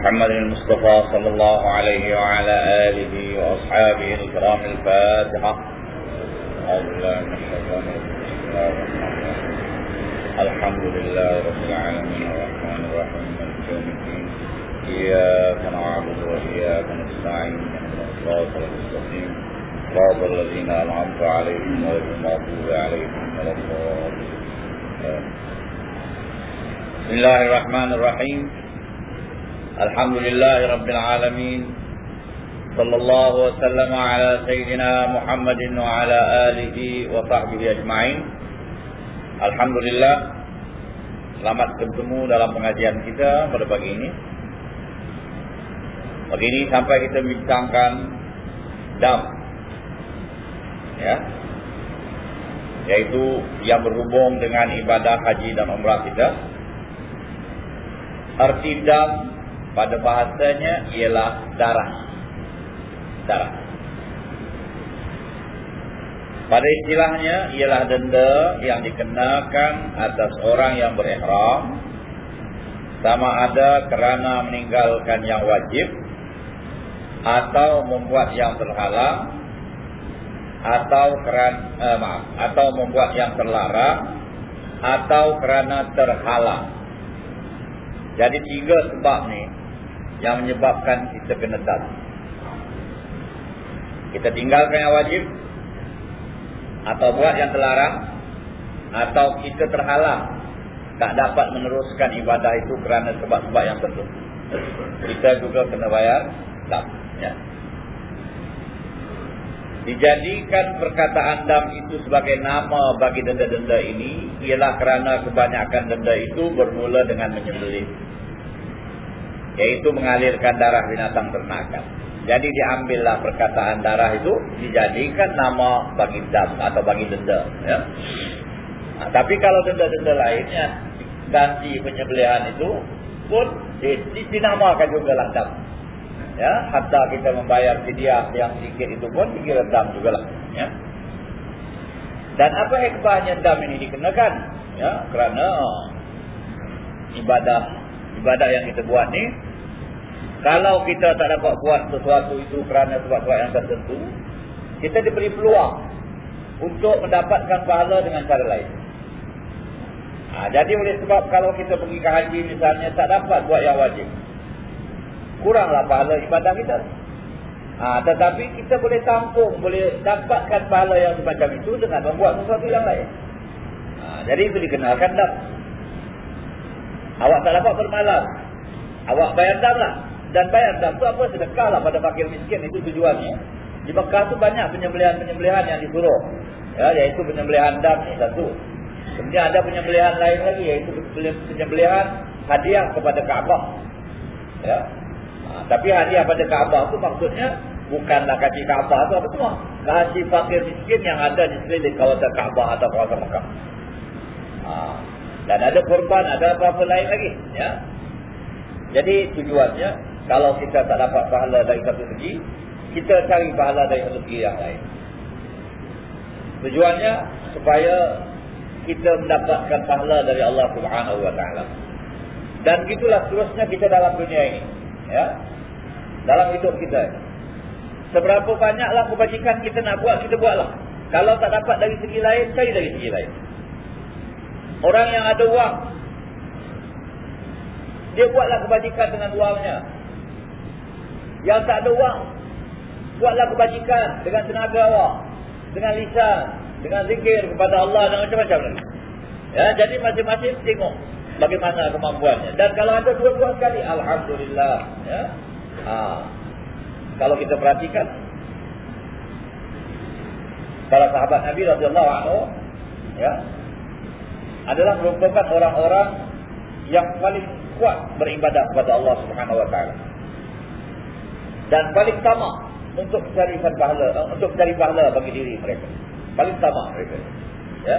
محمد المصطفى صلى الله عليه وعلى آله وأصحابه الكرام الفاتحة. الحمد لله رب العالمين الرحمن الرحيم مالك يوم الدين. إياك نعبد وإياك نستعين. الصراط المستقيم. صراط الذين أنعمت عليهم غير المغضوب عليهم ولا الضالين. بسم الله الرحمن الرحيم. الحمد لله رب العالمين صلى الله وسلم على سيدنا محمد وعلى آله وصحبه أجمعين Alhamdulillah Selamat bertemu dalam pengajian kita pada pagi ini Pagi ini sampai kita bincangkan Dam Ya Yaitu yang berhubung dengan ibadah haji dan umrah kita Arti dam pada bahasanya ialah darah. Darah. Pada istilahnya ialah denda yang dikenakan atas orang yang berihram. Sama ada kerana meninggalkan yang wajib atau membuat yang terhalang atau kerana eh, maaf atau membuat yang terlarang atau kerana terhalang. Jadi tiga sebab ni yang menyebabkan kita kena dam. Kita tinggalkan yang wajib atau buat yang terlarang atau kita terhalang tak dapat meneruskan ibadah itu kerana sebab-sebab yang tertentu kita juga kena bayar dam ya. dijadikan perkataan dam itu sebagai nama bagi denda-denda ini ialah kerana kebanyakan denda itu bermula dengan menyembelih iaitu mengalirkan darah binatang ternakan jadi diambillah perkataan darah itu dijadikan nama bagi dam atau bagi denda. Ya. Nah, tapi kalau denda-denda lainnya ganti penyembelihan itu pun dinamakan juga lah dam. Ya, hatta kita membayar fidyah yang sedikit itu pun dikira dam juga lah. Ya. Dan apa hikmahnya dam ini dikenakan? Ya, kerana ibadah ibadah yang kita buat ni kalau kita tak dapat buat sesuatu itu kerana sebab-sebab yang tertentu, kita diberi peluang untuk mendapatkan pahala dengan cara lain. Ha, jadi oleh sebab kalau kita pergi ke haji misalnya tak dapat buat yang wajib. Kuranglah pahala ibadah kita. Ha, tetapi kita boleh tampung, boleh dapatkan pahala yang semacam itu dengan membuat sesuatu yang lain. Ha, jadi itu dikenalkan dah. Awak tak dapat bermalam. Awak bayar dam lah dan bayar tu apa? Sedekah lah pada fakir miskin itu tujuannya di Mekah tu banyak penyembelihan-penyembelihan yang disuruh. Ya iaitu penyembelihan dam ni satu. Kemudian ada penyembelihan lain lagi iaitu penyembelihan hadiah kepada Kaabah. Ya. Ha, tapi hadiah pada Kaabah tu maksudnya bukanlah kasih Kaabah tu apa semua. Kasih fakir miskin yang ada di sekeliling kawasan Kaabah atau kawasan Mekah. Ha, dan ada korban ada apa-apa lain lagi ya. Jadi tujuannya kalau kita tak dapat pahala dari satu segi, kita cari pahala dari satu segi yang lain. Tujuannya supaya kita mendapatkan pahala dari Allah Subhanahu Wa Taala. Dan gitulah seterusnya kita dalam dunia ini, ya, dalam hidup kita. Seberapa banyaklah kebajikan kita nak buat, kita buatlah. Kalau tak dapat dari segi lain, cari dari segi lain. Orang yang ada wang, dia buatlah kebajikan dengan wangnya. Yang tak ada wang Buatlah kebajikan Dengan tenaga awak Dengan lisan Dengan zikir kepada Allah Dan macam-macam ya, Jadi masing-masing tengok Bagaimana kemampuannya Dan kalau ada dua-dua sekali Alhamdulillah ya. ha. Kalau kita perhatikan Para sahabat Nabi radhiyallahu ya, adalah merupakan orang-orang yang paling kuat beribadah kepada Allah Subhanahu Wa Taala dan paling sama untuk cari pahala eh, untuk cari pahala bagi diri mereka. Paling sama mereka. Ya?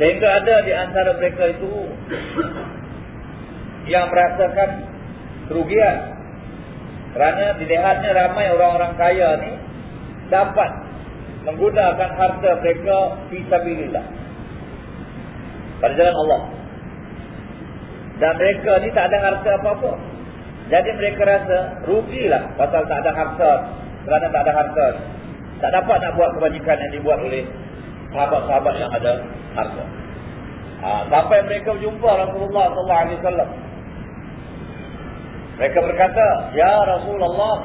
Sehingga ada di antara mereka itu yang merasakan kerugian. Kerana dilihatnya ramai orang-orang kaya ni dapat menggunakan harta mereka fisabilillah pada jalan Allah. Dan mereka ni tak ada harta apa-apa. Jadi mereka rasa rugilah pasal tak ada harta. Kerana tak ada harta. Tak dapat nak buat kebajikan yang dibuat oleh sahabat-sahabat yang ada harta. Ha, sampai mereka berjumpa Rasulullah SAW. Mereka berkata, Ya Rasulullah,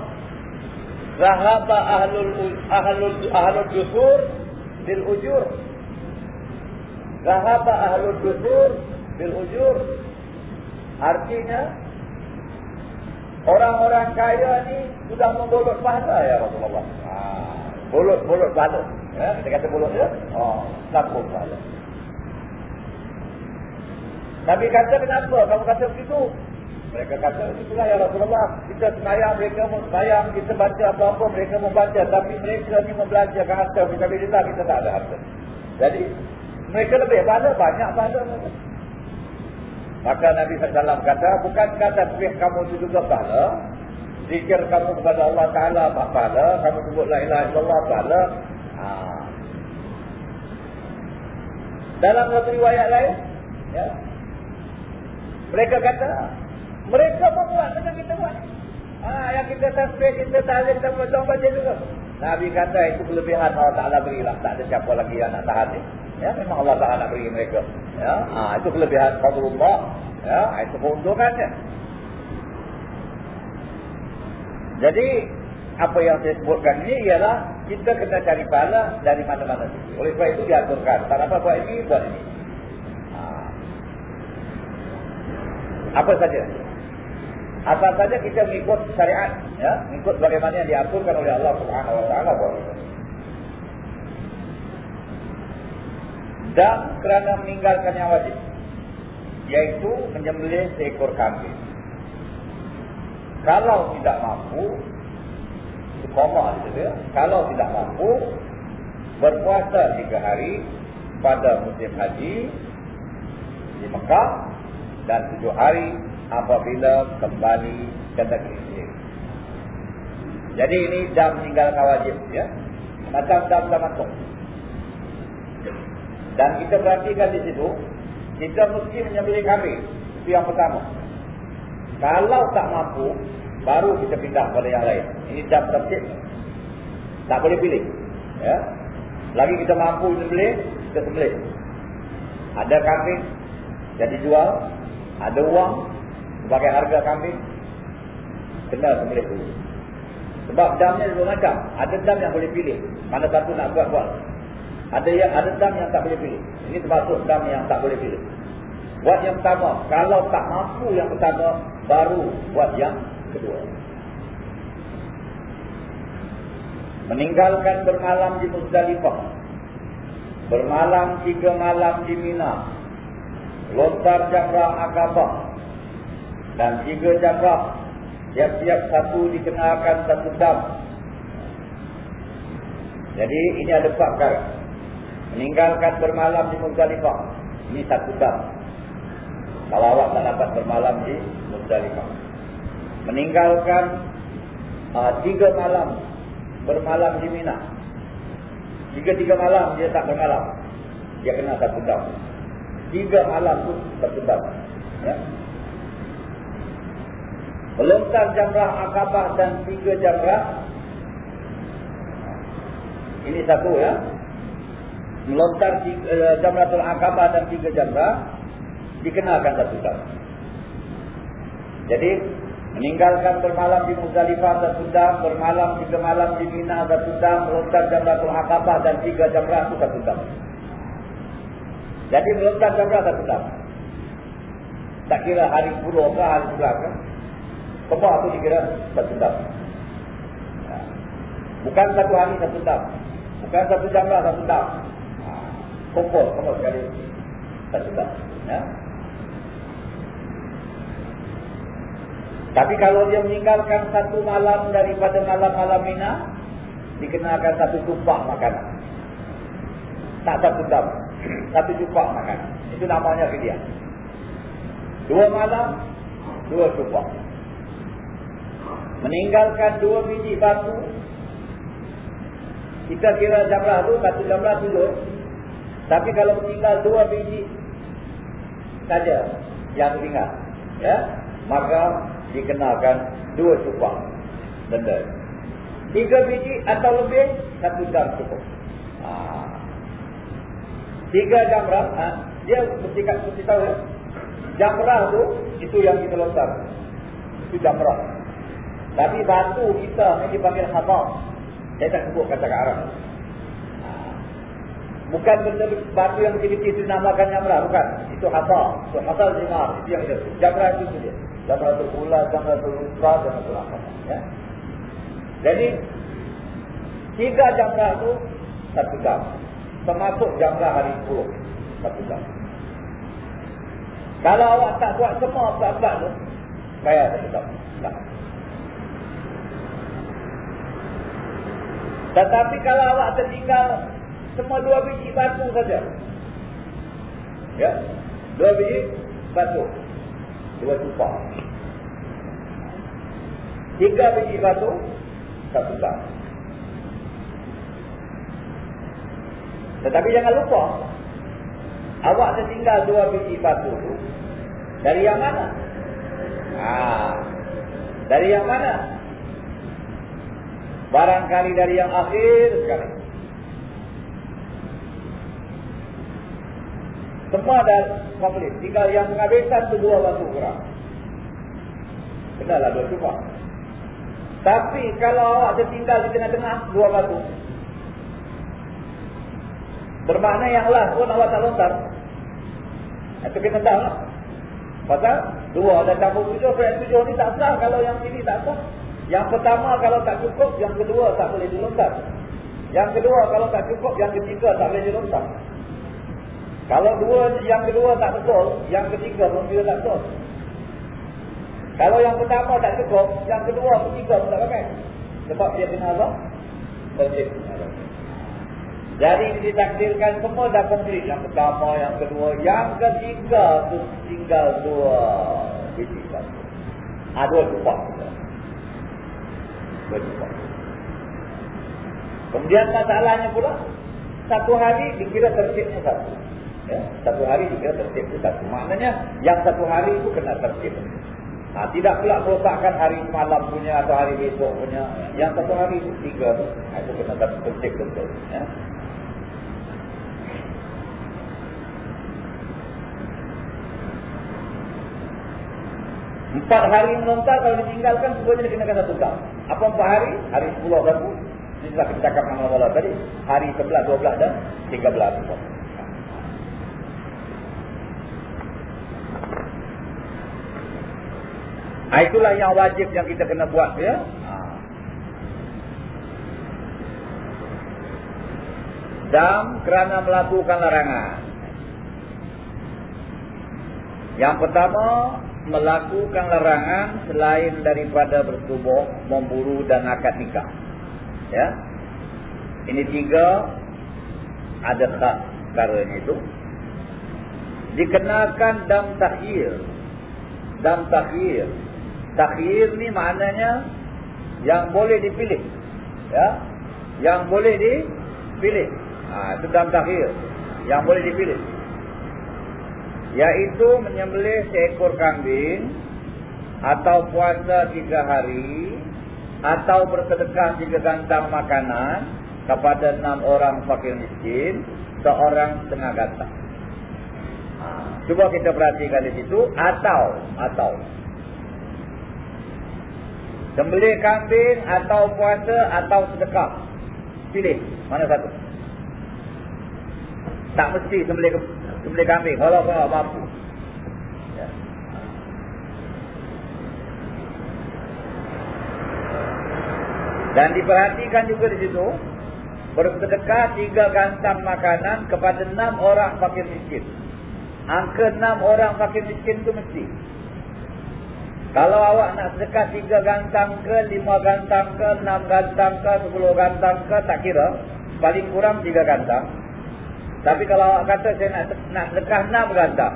Zahaba ahlul ahlul ahlul dusur bil ujur. Zahaba ahlul dusur bil ujur. Artinya orang-orang kaya ni sudah membolot pahala ya Rasulullah. Ha, bolot bolot pahala. Ya, kita kata bolot ya. Oh, sambung pahala. Nabi kata kenapa kamu kata begitu? Mereka kata, itulah ya Rasulullah. Kita semayang, mereka mau semayang. Kita baca apa-apa, mereka mau baca. Tapi mereka ni membelanjakan harta. Kita bila kita tak ada harta. Jadi, mereka lebih pahala, banyak pahala. Maka Nabi SAW kata, bukan kata sebab kamu itu juga pahala. Zikir kamu kepada Allah Ta'ala pahala. Kamu sebut la ilaha illallah pahala. Ha. Dalam satu riwayat lain, ya, mereka kata, mereka membuat macam kita buat. Ha, yang kita tasbih, kita tahlil, kita baca baca juga. Nabi kata itu kelebihan Allah Ta'ala berilah. Tak ada siapa lagi yang nak tahan ni. Ya, memang Allah Ta'ala beri mereka. Ya, ha, itu kelebihan Fadlullah. Ya, itu keuntungannya. Jadi, apa yang saya sebutkan ini ialah kita kena cari pahala dari mana-mana sisi. Oleh sebab itu diaturkan. Tak apa buat ini, buat ini. Ha. Apa saja? Asal saja kita mengikut syariat, ya, mengikut bagaimana yang diaturkan oleh Allah Subhanahu Wa Taala Dan kerana meninggalkan yang wajib, yaitu menyembelih seekor kambing. Kalau tidak mampu, koma gitu ya. Kalau tidak mampu, berpuasa tiga hari pada musim haji di Mekah dan tujuh hari apabila kembali ke negeri. Jadi ini jam tinggal wajib ya. Macam jam tamattu. Dan kita perhatikan di situ, kita mesti menyembelih kambing. Itu yang pertama. Kalau tak mampu, baru kita pindah pada yang lain. Ini jam tertib. Tak boleh pilih. Ya. Lagi kita mampu menyembelih, kita sembelih. Ada kambing, jadi jual. Ada uang, sebagai harga kambing kena sembelih dulu sebab damnya dua macam ada dam yang boleh pilih mana satu nak buat-buat ada yang ada dam yang tak boleh pilih. Ini termasuk dam yang tak boleh pilih. Buat yang pertama kalau tak mampu yang pertama baru buat yang kedua. Meninggalkan bermalam di Muzdalifah bermalam tiga malam di Mina lontar jamrah akabah dan tiga jamrah tiap-tiap satu dikenakan satu dam. Jadi ini ada empat perkara meninggalkan bermalam di Muzdalifah. Ini satu dam kalau awak tak dapat bermalam di Muzdalifah. Meninggalkan uh, tiga malam bermalam di Mina. Tiga-tiga malam dia tak bermalam. Dia kena satu dam tiga malam pun satu dam ya. Melontar jamrah akabah dan tiga jamrah. Ini satu ya. Melontar uh, jamratul akabah dan tiga jamrah. Dikenakan satu jam. Jadi, meninggalkan bermalam di Muzdalifah satu jam. Bermalam tiga malam di Mina satu jam. Melontar jamratul akabah dan tiga jamrah itu satu jam. Jadi, melontar jamrah satu jam. Tak kira hari 10 ke hari 11 ke. Kebak tu dikira satu jam. Ya. Bukan satu hari satu jam. Bukan satu jam lah satu jam. Kumpul, kumpul sekali. Satu jam. Ya. Tapi kalau dia meninggalkan satu malam daripada malam-malam Mina, dikenakan satu tupak makanan. Tak satu jam. Satu tupak makanan. Itu namanya dia. Dua malam, dua tupak meninggalkan dua biji batu kita kira jamrah tu satu jamrah tujuh tapi kalau meninggal dua biji saja yang tinggal ya, maka dikenakan dua cupak denda. Tiga biji atau lebih, satu jam cukup. Ha. Tiga jamrah, ha, dia mesti, mesti tahu ya. Jamrah tu, itu yang kita lontar. Itu jamrah. Tapi batu kita ni dipanggil khabar. Saya tak sebut kata ke Arab. Bukan benda batu yang kecil-kecil itu namakan jamrah. Bukan. Itu hasal. Itu hasal jimar. Itu yang itu. Jamrah itu saja. Jamrah itu pula, jamrah itu lusra, jamrah itu apa. Ya. Jadi, tiga jamrah itu satu jam. Termasuk jamrah hari 10. Satu jam. Kalau awak tak buat semua sebab-sebab itu, saya satu jam. Tak. Tetapi kalau awak tertinggal Cuma dua biji batu saja. Ya. Dua biji batu. Dua tupak. Tiga biji batu. Satu tak. Tetapi jangan lupa. Awak tertinggal dua biji batu itu. Dari yang mana? Ah, Dari yang mana? Barangkali dari yang akhir sekali. Semua dah komplit. Tinggal yang menghabiskan itu dua batu kurang. Kenalah dua cuba. Tapi kalau awak tertinggal di tengah-tengah dua batu. Bermakna yang last pun awak tak lontar. Itu kita tahu lah. Pasal dua dan campur tujuh. Yang tujuh ni tak sah kalau yang ini tak sah. Yang pertama kalau tak cukup. Yang kedua tak boleh dilontar. Yang kedua kalau tak cukup. Yang ketiga tak boleh dilontar. Kalau dua yang kedua tak betul, yang ketiga pun juga tak betul. Kalau yang pertama tak cukup, yang kedua, ketiga pun tak pakai. Sebab dia kena apa? Berjib. Jadi ditakdirkan semua dah komplit. Yang pertama, yang kedua, yang ketiga tu tinggal dua biji satu. Ha, dua lupa. Dua lupa. Kemudian masalahnya pula, satu hari dikira tertibnya satu. Ya, satu hari juga tertib itu satu. Maknanya yang satu hari itu kena tertib. Ha, tidak pula merosakkan hari malam punya atau hari besok punya. Yang satu hari itu tiga. Ha, itu kena tertib betul. Ya. Empat hari melontar kalau ditinggalkan semuanya dikenakan satu jam. Apa empat hari? Hari sepuluh satu. Ini telah kita cakap dengan Allah tadi. Hari sebelah, dua belah dan tiga belah. Ha, itulah yang wajib yang kita kena buat ya. Ha. Dan kerana melakukan larangan. Yang pertama, melakukan larangan selain daripada bertubuh, memburu dan akad nikah. Ya. Ini tiga ada tak caranya itu. Dikenakan dam takhir. Dam takhir Takhir ni maknanya yang boleh dipilih. Ya. Yang boleh dipilih. Ha, itu dalam takhir. Yang boleh dipilih. Yaitu menyembelih seekor kambing atau puasa tiga hari atau bersedekah tiga gantang makanan kepada enam orang fakir miskin seorang setengah gantang. Ha, cuba kita perhatikan di situ atau atau Sembelih kambing atau puasa atau sedekah. Pilih mana satu. Tak mesti sembelih sembelih kambing kalau kau mampu. Ya. Dan diperhatikan juga di situ bersedekah tiga gantang makanan kepada enam orang fakir miskin. Angka enam orang fakir miskin itu mesti. Kalau awak nak sedekah tiga gantang ke, lima gantang ke, enam gantang ke, sepuluh gantang ke, tak kira. Paling kurang tiga gantang. Tapi kalau awak kata saya nak, nak sedekah enam gantang.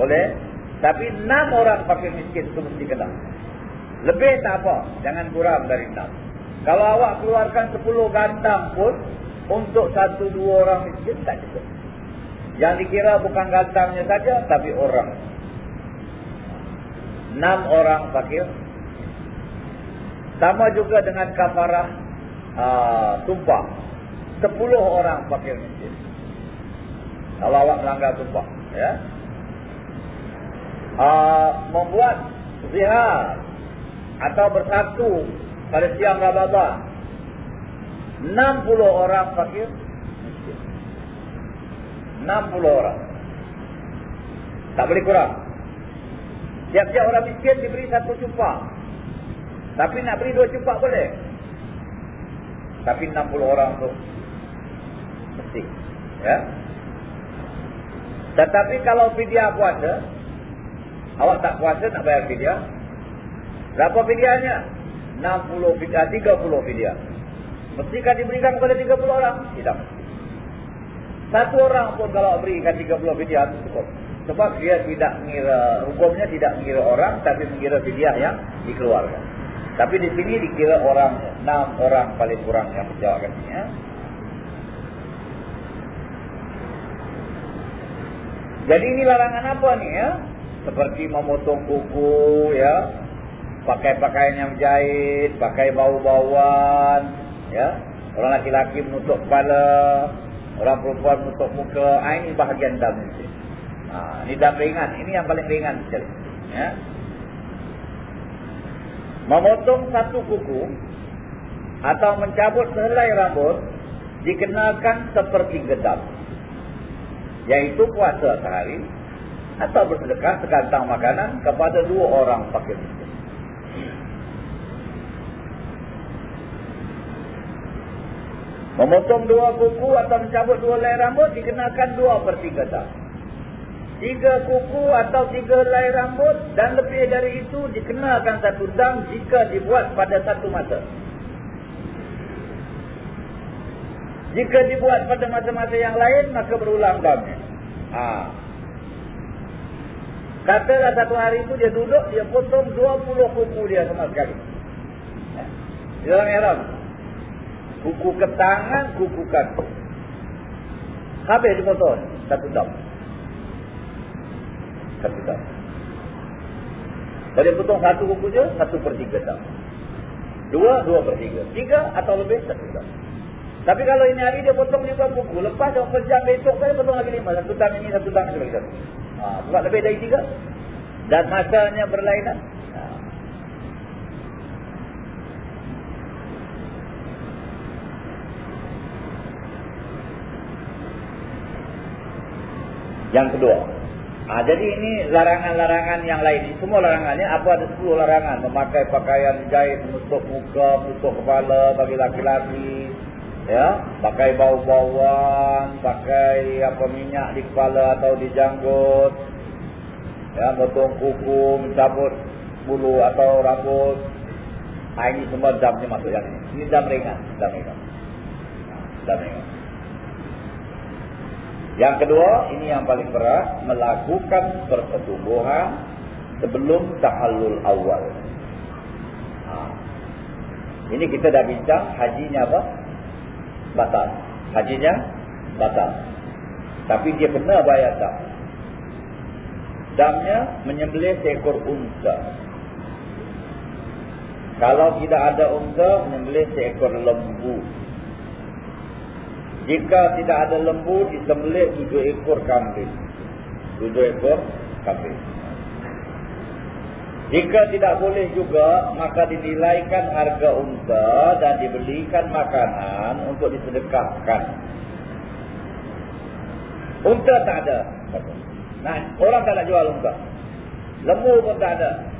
Boleh. Tapi enam orang pakai miskin itu mesti kena. Lebih tak apa. Jangan kurang dari enam. Kalau awak keluarkan sepuluh gantang pun, untuk satu dua orang miskin tak cukup. Yang dikira bukan gantangnya saja, tapi orang. Enam orang fakir. Sama juga dengan kafarah uh, sumpah. Sepuluh orang fakir miskin. Kalau awak melanggar sumpah. Ya. Uh, membuat zihar atau bersatu pada siang Ramadan. 60 orang fakir miskin. 60 orang. Tak boleh kurang. Tiap-tiap orang miskin diberi satu cumpak. Tapi nak beri dua cumpak boleh. Tapi 60 orang tu mesti. Ya. Tetapi kalau fidyah puasa, awak tak puasa nak bayar fidyah. Berapa fidyahnya? 60 fidyah, 30 fidyah. Mestikah diberikan kepada 30 orang? Tidak. Satu orang pun kalau berikan 30 fidyah itu cukup. Sebab dia tidak mengira, hukumnya tidak mengira orang, tapi mengira fidyah yang dikeluarkan. Tapi di sini dikira orang, enam orang paling kurang yang menjawabkan ini. Ya. Jadi ini larangan apa nih ya? Seperti memotong kuku ya, pakai pakaian yang jahit, pakai bau-bauan, ya. Orang laki-laki menutup kepala, orang perempuan menutup muka. Ah, ini bahagian dam ini. Ha, ini dam ringan. Ini yang paling ringan. Ya. Memotong satu kuku atau mencabut sehelai rambut dikenakan seperti gedap. Yaitu puasa sehari atau bersedekah sekantang makanan kepada dua orang miskin. Memotong dua kuku atau mencabut dua helai rambut dikenakan dua per tiga dam. Tiga kuku atau tiga helai rambut dan lebih dari itu dikenakan satu dam jika dibuat pada satu masa. Jika dibuat pada masa-masa yang lain maka berulang damnya. Ha. Katalah satu hari itu dia duduk, dia potong 20 kuku dia sama sekali. Di dalam ihram. Kuku ke tangan, kuku kaki. Habis dipotong. Satu dam. Satu. Kalau dia potong satu je, satu per tiga dam. Dua, dua per tiga. Tiga atau lebih, satu dam. Tapi kalau ini hari dia potong juga kuku. Lepas dia berjam besok dia potong lagi lima. Satu dam ini, satu dam ini. Ha, sebab lebih dari tiga. Dan masanya berlainan. Yang kedua. Ha, jadi ini larangan-larangan yang lain. Semua larangannya apa ada 10 larangan. Memakai pakaian jahit, menutup muka, menutup kepala bagi laki-laki. Ya, pakai bau-bauan, pakai apa minyak di kepala atau di janggut. Ya, potong kuku, mencabut bulu atau rambut. Ha, ini semua damnya masuk yang ini. Ini dam ringan, dam ringan. Ha, dam ringan. Yang kedua, ini yang paling berat, melakukan persetubuhan sebelum tahallul awal. Ha. Ini kita dah bincang, hajinya apa? Batal. Hajinya batal. Tapi dia kena bayar dam. Damnya menyembelih seekor unta. Kalau tidak ada unta, menyembelih seekor lembu. Jika tidak ada lembu, disembelih tujuh ekor kambing. Tujuh ekor kambing. Jika tidak boleh juga, maka dinilaikan harga unta dan dibelikan makanan untuk disedekahkan. Unta tak ada. Nah, orang tak nak jual unta. Lembu pun tak ada.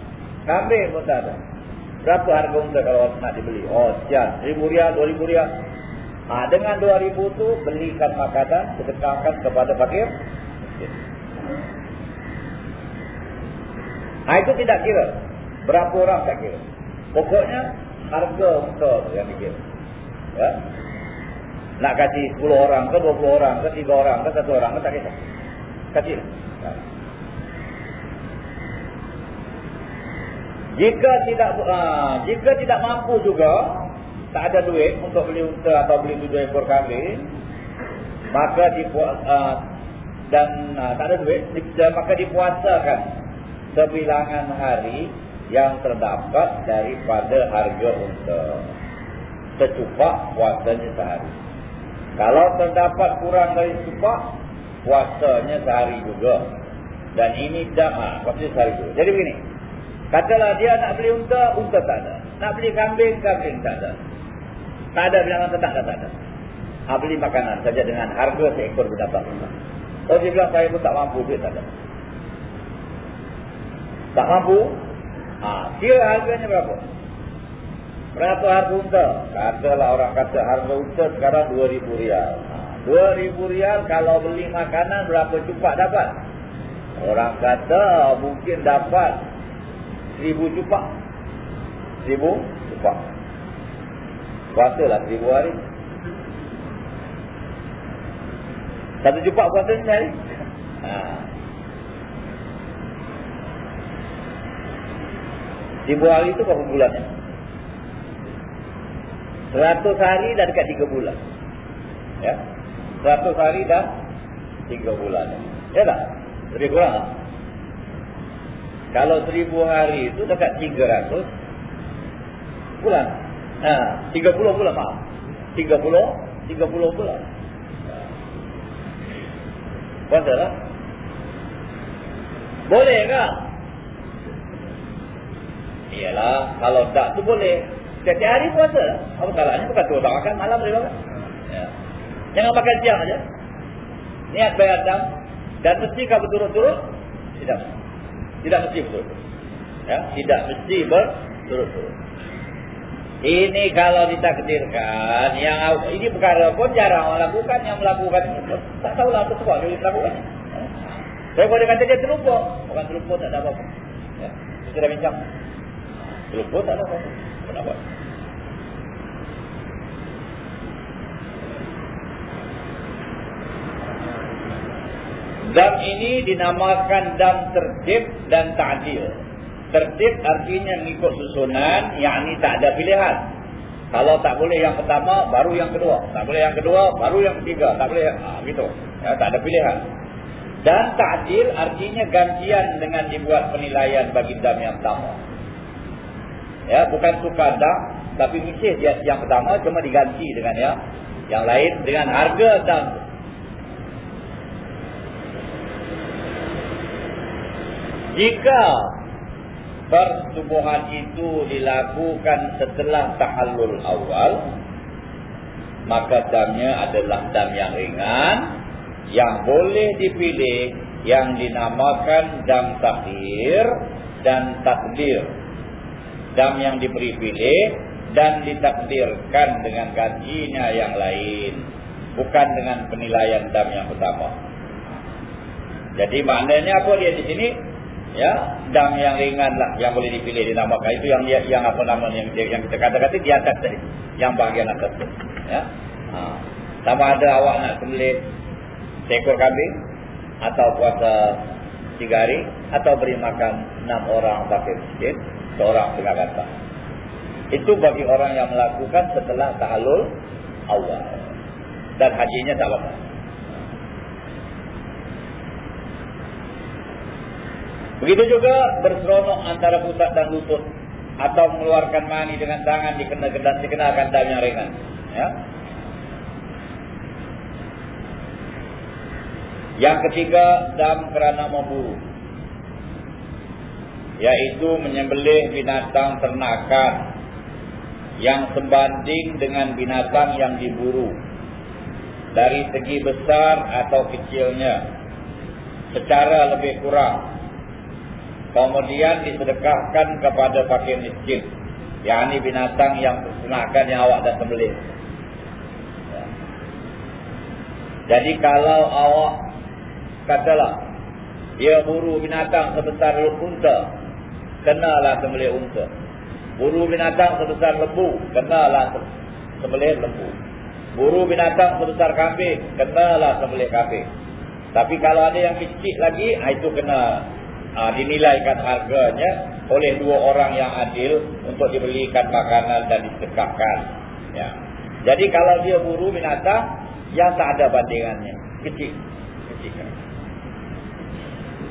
Kambing pun tak ada. Berapa harga unta kalau nak dibeli? Oh, sekian. Ribu rial, dua ribu rial. Ha, dengan 2000 tu belikan makanan sedekahkan kepada fakir. Ha, itu tidak kira. Berapa orang tak kira. Pokoknya harga untuk yang dikira. Ya. Nak kasih 10 orang ke 20 orang ke 3 orang ke 1 orang ke tak kisah. Kecil. Ya. Jika tidak uh, jika tidak mampu juga tak ada duit untuk beli unta atau beli tujuh ekor kambing maka dipuas uh, dan uh, tak ada duit maka dipuasakan sebilangan hari yang terdapat daripada harga unta. Secupak puasanya sehari. Kalau terdapat kurang dari secupak, puasanya sehari juga. Dan ini dah, ha, puasanya sehari juga. Jadi begini. Katalah dia nak beli unta, unta tak ada. Nak beli kambing, kambing tak ada. Tak ada bilangan tetap, tak ada. Ha, beli makanan saja dengan harga seekor berdapat unta. Oh dia bilang saya pun tak mampu, duit tak ada. Tak mampu, Ha, kira harganya berapa? Berapa harga unta? Katalah orang kata harga unta sekarang 2000 rial. Ha, 2000 rial kalau beli makanan berapa cupak dapat? Orang kata mungkin dapat 1000 cupak. 1000 cupak. Puasalah 1000 hari. Satu cupak puasa sehari. Ha. Ribu hari itu berapa bulan ya? Seratus hari dah dekat tiga bulan. Ya. Seratus hari dah tiga bulan. Ya tak? Lebih kurang tak? Kalau seribu hari itu dekat tiga ratus bulan. Ha, tiga puluh bulan maaf. Tiga puluh, tiga puluh bulan. Puasa lah. Boleh kah? Iyalah, kalau tak tu boleh. Setiap hari puasa. Apa salahnya? Bukan tu tak makan malam boleh makan. Ya. Jangan makan siang aja. Niat bayar dam. Dan mesti kau berturut-turut? Tidak. Tidak mesti berturut-turut. Ya. Tidak mesti berturut-turut. Ini kalau ditakdirkan, yang ini perkara pun jarang orang lakukan, yang melakukan. Tak tahulah apa sebab dia lakukan. Ya. Saya boleh kata dia terlupa. Orang terlupa tak ada apa-apa. Ya. Kita dah bincang. Lupa tak ada apa-apa. Kenapa? Dam ini dinamakan dam tertib dan ta'adil. Tertib artinya mengikut susunan, yakni tak ada pilihan. Kalau tak boleh yang pertama, baru yang kedua. Tak boleh yang kedua, baru yang ketiga. Tak boleh, ha, gitu. Ya, tak ada pilihan. Dan ta'adil artinya gantian dengan dibuat penilaian bagi dam yang pertama. Ya, bukan tukar dah, tapi misi dia yang pertama cuma diganti dengan ya yang lain dengan harga dan jika pertubuhan itu dilakukan setelah tahallul awal. Maka damnya adalah dam yang ringan yang boleh dipilih yang dinamakan dam takhir dan takdir. Dam yang diberi pilih dan ditakdirkan dengan gajinya yang lain bukan dengan penilaian dam yang pertama jadi maknanya apa dia di sini ya dam yang ringan lah yang boleh dipilih dinamakan itu yang yang apa nama yang yang kita kata-kata di atas tadi yang bahagian atas tu ya ha. sama ada awak nak sembelih seekor kambing atau puasa tiga hari atau beri makan enam orang pakai masjid seorang tengah kata. Itu bagi orang yang melakukan setelah tahalul awal. Dan hajinya tak apa-apa. Begitu juga berseronok antara pusat dan lutut. Atau mengeluarkan mani dengan tangan dikenakan dikenakan dam yang ringan. Ya. Yang ketiga, dam kerana memburu yaitu menyembelih binatang ternakan yang sebanding dengan binatang yang diburu dari segi besar atau kecilnya secara lebih kurang kemudian disedekahkan kepada fakir miskin yakni binatang yang ternakan yang awak dah sembelih jadi kalau awak katalah dia buru binatang sebesar unta kenalah sembelih unta. Buru binatang sebesar lembu, kenalah sembelih lembu. Buru binatang sebesar kambing, kenalah sembelih kambing. Tapi kalau ada yang kecil lagi, ah, itu kena ha, dinilaikan harganya oleh dua orang yang adil untuk dibelikan makanan dan disedekahkan. Ya. Jadi kalau dia buru binatang yang tak ada bandingannya, kecil. kecil.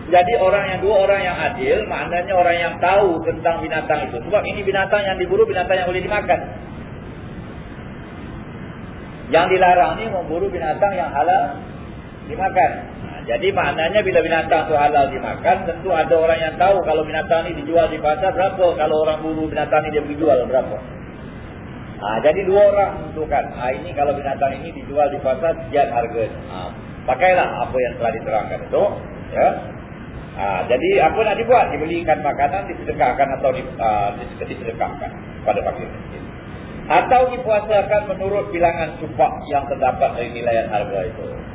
Jadi orang yang dua orang yang adil, maknanya orang yang tahu tentang binatang itu. Sebab ini binatang yang diburu, binatang yang boleh dimakan. Yang dilarang ni memburu binatang yang halal dimakan. Jadi maknanya bila binatang itu halal dimakan, tentu ada orang yang tahu kalau binatang ini dijual di pasar berapa. Kalau orang buru binatang ini dia dijual berapa. Nah, jadi dua orang tentukan. Nah, ini kalau binatang ini dijual di pasar, sekian harga. Nah, pakailah apa yang telah diterangkan itu. Ya. Ha, jadi apa nak dibuat? Dibelikan makanan, disedekahkan atau di, uh, disedekahkan pada fakir miskin. Atau dipuasakan menurut bilangan cupak yang terdapat dari nilaian harga itu.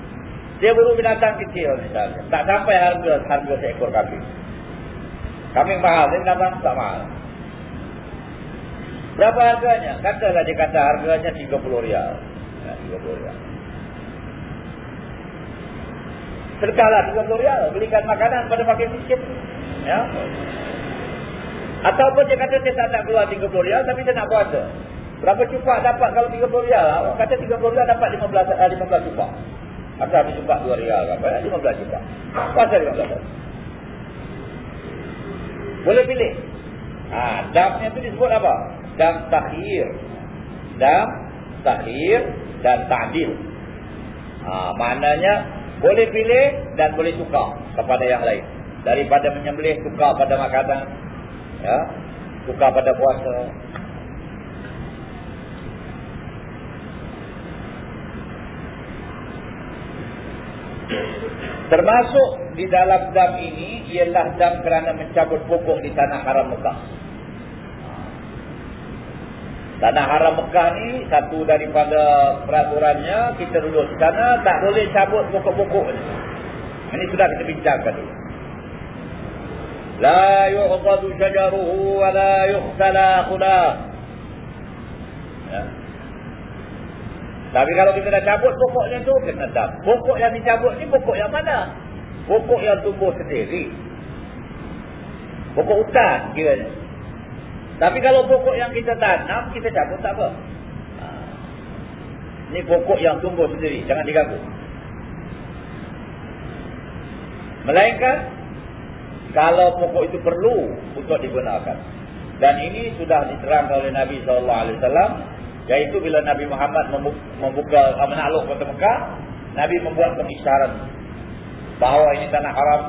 Dia buru binatang kecil misalnya. Tak sampai harga harga seekor kambing. Kambing mahal, dia binatang tak mahal. Berapa harganya? Katalah dia kata harganya 30 rial. Ya, 30 rial. Sedekahlah 30 rial. Belikan makanan pada fakir miskin. Ya. Ataupun dia kata saya tak nak keluar 30 rial tapi saya nak puasa. Berapa cupak dapat kalau 30 rial? Kata 30 rial dapat 15, eh, 15 cupak. Atau habis cupak 2 rial. Apa? 15 cupak. Puasa 15 rial. Boleh pilih. Ha, damnya itu disebut apa? Dam takhir. Dam takhir dan ta'dil. Ha, maknanya boleh pilih dan boleh tukar kepada yang lain. Daripada menyembelih, tukar pada makanan. Ya, tukar pada puasa. Termasuk di dalam dam ini ialah dam kerana mencabut pokok di tanah haram Mekah. Tanah haram Mekah ni satu daripada peraturannya kita duduk di sana tak boleh cabut pokok-pokok ni. Ini sudah kita bincangkan dulu. La yu'qadu syajaruhu wa la yuqtala khulah. Ya. Tapi kalau kita dah cabut pokoknya tu kena dam. Pokok yang dicabut ni pokok yang mana? Pokok yang tumbuh sendiri. Pokok hutan kiranya. Tapi kalau pokok yang kita tanam, kita cabut tak apa. Ha. Ini pokok yang tumbuh sendiri, jangan diganggu. Melainkan, kalau pokok itu perlu untuk digunakan. Dan ini sudah diterangkan oleh Nabi SAW. Yaitu bila Nabi Muhammad membuka eh, menakluk kota Mekah, Nabi membuat pengisyarat bahawa ini tanah haram,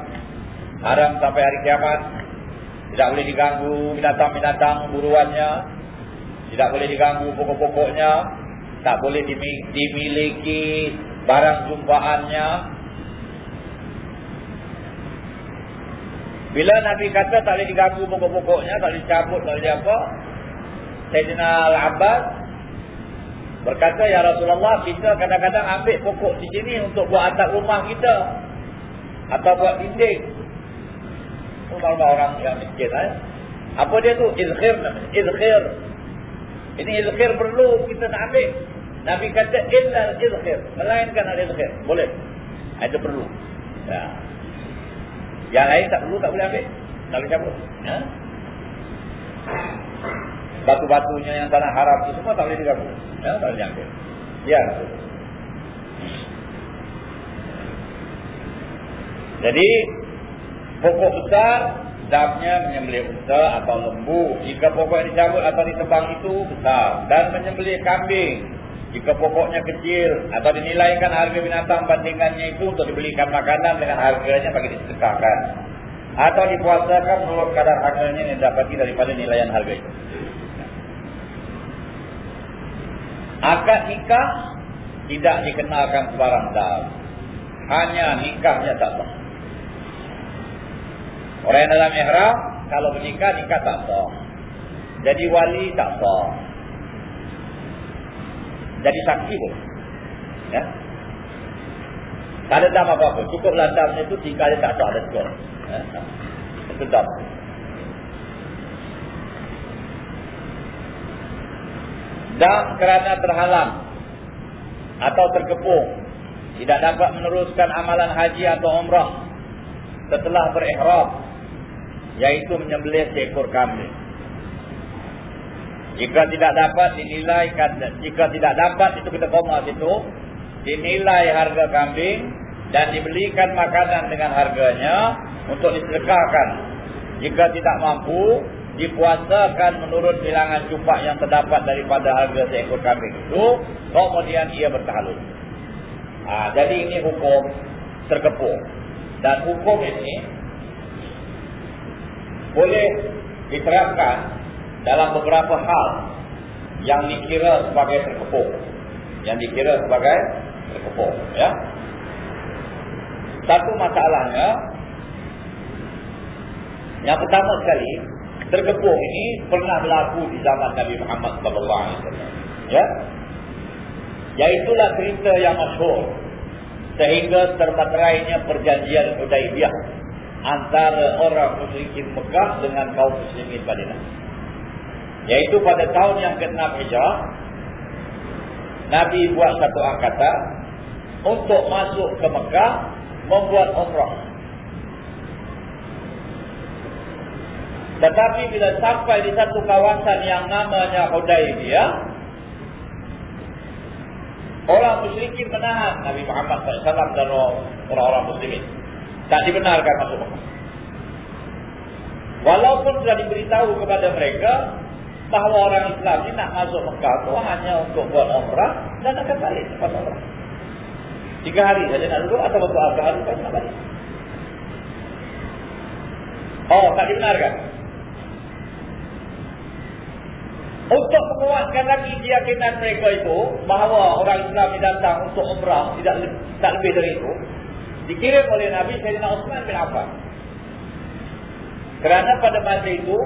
haram sampai hari kiamat, tidak boleh diganggu binatang-binatang buruannya. Tidak boleh diganggu pokok-pokoknya. Tak boleh dimiliki barang jumpaannya. Bila Nabi kata tak boleh diganggu pokok-pokoknya, tak boleh cabut, tak boleh apa. Sayyidina Al-Abbas berkata, Ya Rasulullah, kita kadang-kadang ambil pokok di sini untuk buat atap rumah kita. Atau buat dinding. Rumah-rumah orang yang miskin eh? apa dia tu? Izkhir izkhir ini izkhir perlu kita nak ambil. Nabi kata illa izkhir melainkan ada izkhir boleh? Itu perlu. Ya. yang lain tak perlu tak boleh ambil. Tak boleh cabut. Ya? Batu-batunya yang tanah haram itu semua tak boleh digabung ya? tak boleh ambil ya jadi Pokok besar, damnya menyembelih unta atau lembu. Jika pokok yang dicabut atau ditebang itu besar. Dan menyembelih kambing. Jika pokoknya kecil atau dinilaikan harga binatang bandingannya itu untuk dibelikan makanan dengan harganya bagi disedekahkan. Atau dipuasakan menurut kadar harganya yang didapati daripada nilaian harga itu. Akad nikah tidak dikenalkan sebarang dam. Hanya nikahnya tak sah. Orang yang dalam ihram kalau menikah nikah tak sah. Jadi wali tak sah. Jadi saksi pun. Ya. Tak ada dam apa-apa. Cukup landamnya itu jika dia tak sah. Ada cukup. Ya. Itu dam. Dam kerana terhalang. Atau terkepung. Tidak dapat meneruskan amalan haji atau umrah. Setelah berihram yaitu menyembelih seekor kambing. Jika tidak dapat dinilai jika tidak dapat itu kita koma situ dinilai harga kambing dan dibelikan makanan dengan harganya untuk disedekahkan. Jika tidak mampu, dipuasakan menurut bilangan cupak yang terdapat daripada harga seekor kambing itu, kemudian ia bertahalul. Ha, jadi ini hukum terkepung. Dan hukum ini boleh diterapkan dalam beberapa hal yang dikira sebagai terkepung. Yang dikira sebagai terkepung. Ya. Satu masalahnya, yang pertama sekali, terkepung ini pernah berlaku di zaman Nabi Muhammad SAW. Ya. Yaitulah cerita yang masyhur sehingga terbaterainya perjanjian Hudaibiyah antara orang musyrikin Mekah dengan kaum muslimin Madinah. Yaitu pada tahun yang ke-6 Hijrah Nabi buat satu angkatan untuk masuk ke Mekah membuat umrah. Tetapi bila sampai di satu kawasan yang namanya Hudaibiyah, orang musyrikin menahan Nabi Muhammad SAW dan orang-orang muslimin. Tak dibenarkan masuk Mekah. Walaupun sudah diberitahu kepada mereka bahawa orang Islam ini nak masuk Mekah itu hanya untuk buat umrah dan akan balik cepat umrah. Tiga hari saja nak duduk atau beberapa hari kan nak balik. Oh, tak dibenarkan. Untuk menguatkan lagi keyakinan mereka itu bahawa orang Islam ini datang untuk umrah tidak tak lebih dari itu, dikirim oleh Nabi Sayyidina Utsman bin Affan. Kerana pada masa itu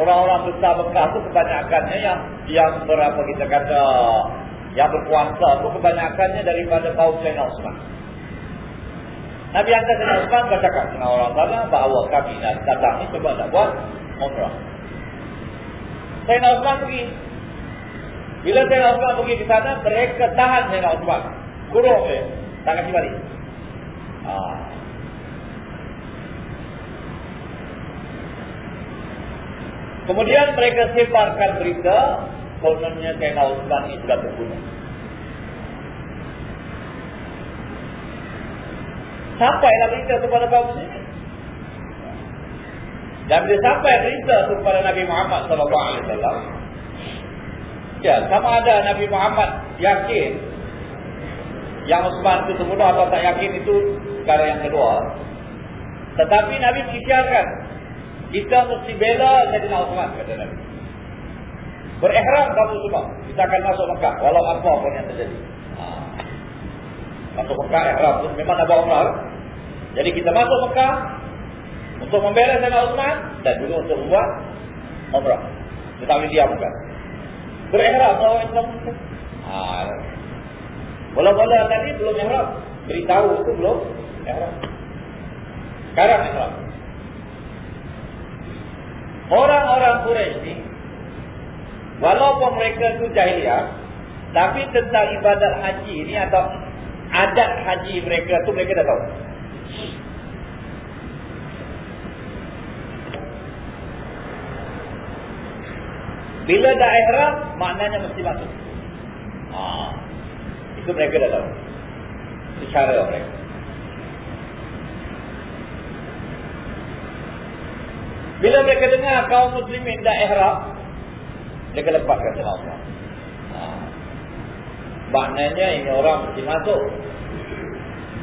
orang-orang besar Mekah itu kebanyakannya yang yang berapa kita kata yang berkuasa itu kebanyakannya daripada kaum Sayyidina Utsman. Nabi angkat Sayyidina Utsman bercakap dengan orang sana bahawa kami datang ini sebab nak buat umrah. Sayyidina Utsman pergi. Bila Sayyidina Utsman pergi ke sana, mereka tahan Sayyidina Utsman. Kurung dia. Tak kasih balik. Ha. Kemudian mereka sebarkan berita kononnya Sayyidina Utsman ini sudah terbunuh. Sampailah berita kepada kaum muslimin. Dan bila sampai berita itu kepada Nabi Muhammad SAW. Ya, sama ada Nabi Muhammad yakin. Yang Utsman itu terbunuh atau tak yakin itu perkara yang kedua. Tetapi Nabi mengisyarkan. Kita mesti bela Sayyidina Utsman, kata Nabi. Berihram kamu semua. Kita akan masuk Mekah. Walau apa pun yang terjadi. Ha. Masuk Mekah, ihram. Memang nak bawa Umrah. Jadi kita masuk Mekah. Untuk membela Sayyidina Uthman dan juga untuk membuat umrah. Dia bukan. Berihram orang Islam. Ha. Bola-bola tadi belum ihram. Beritahu itu belum ihram. Sekarang ihram. Orang-orang Quraisy ni walaupun mereka itu jahiliah tapi tentang ibadat haji ni atau adat haji mereka tu mereka dah tahu. Bila dah ihram, maknanya mesti masuk. Ha. Itu mereka dah tahu. Secara mereka. Bila mereka dengar kaum muslimin dah ihram, mereka lepaskan sama Allah. Ha. Maknanya ini orang mesti masuk.